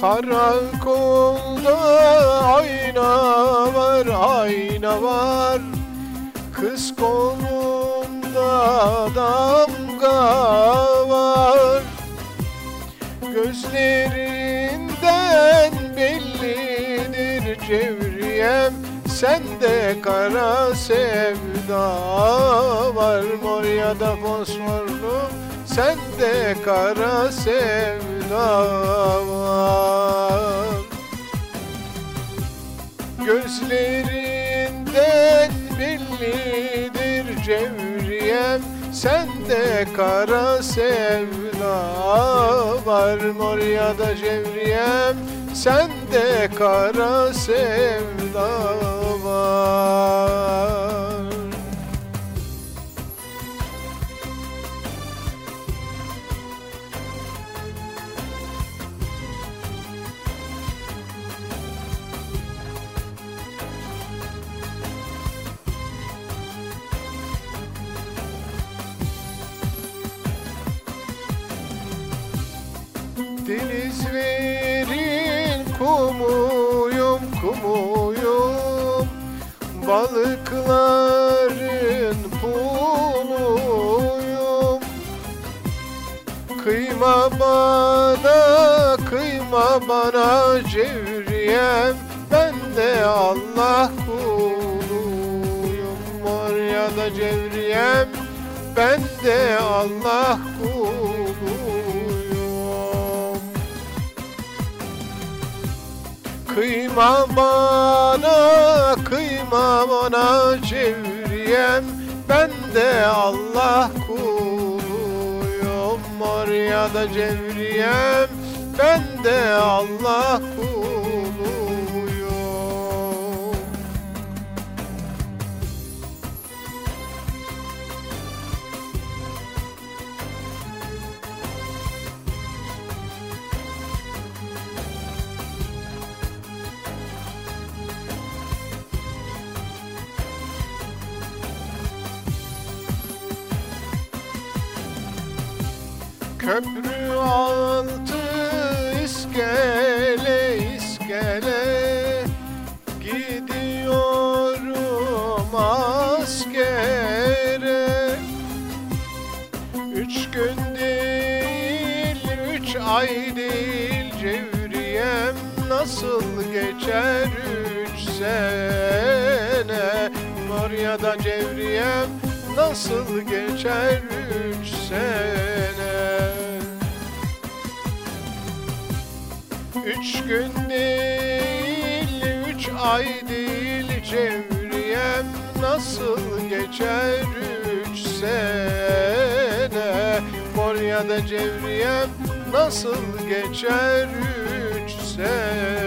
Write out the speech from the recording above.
Karakolda ayna var, ayna var. Kız kolunda damga var. Gözlerinden bellidir cevriyem Sende kara sevda var. Mor ya da fosforlu Sende kara sevda var Gözlerinden bellidir cevriyem Sende kara sevda var Mor ya da cevriyem Sende kara sevda var Deniz verin kumuyum kumuyum. Balıkların puluyum Kıyma bana kıyma bana cevriyem. Ben de Allah kuluyum. Var ya da cevriyem. Ben de Allah kuluyum Kıyma bana, kıyma bana cevriyem Ben de Allah kuluyum Mor da cevriyem Ben de Allah kuluyum Köprü altı iskele iskele. Gidiyorum askere. Üç gün değil, üç ay değil Cevriyem nasıl geçer üç sene? Var ya da cevriyem nasıl geçer üç sene? Üç gün değil, üç ay değil Cevriyem nasıl geçer üç sene? Konya'da cevriyem nasıl geçer üç sene